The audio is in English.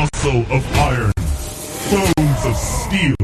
muscle of iron, bones of steel.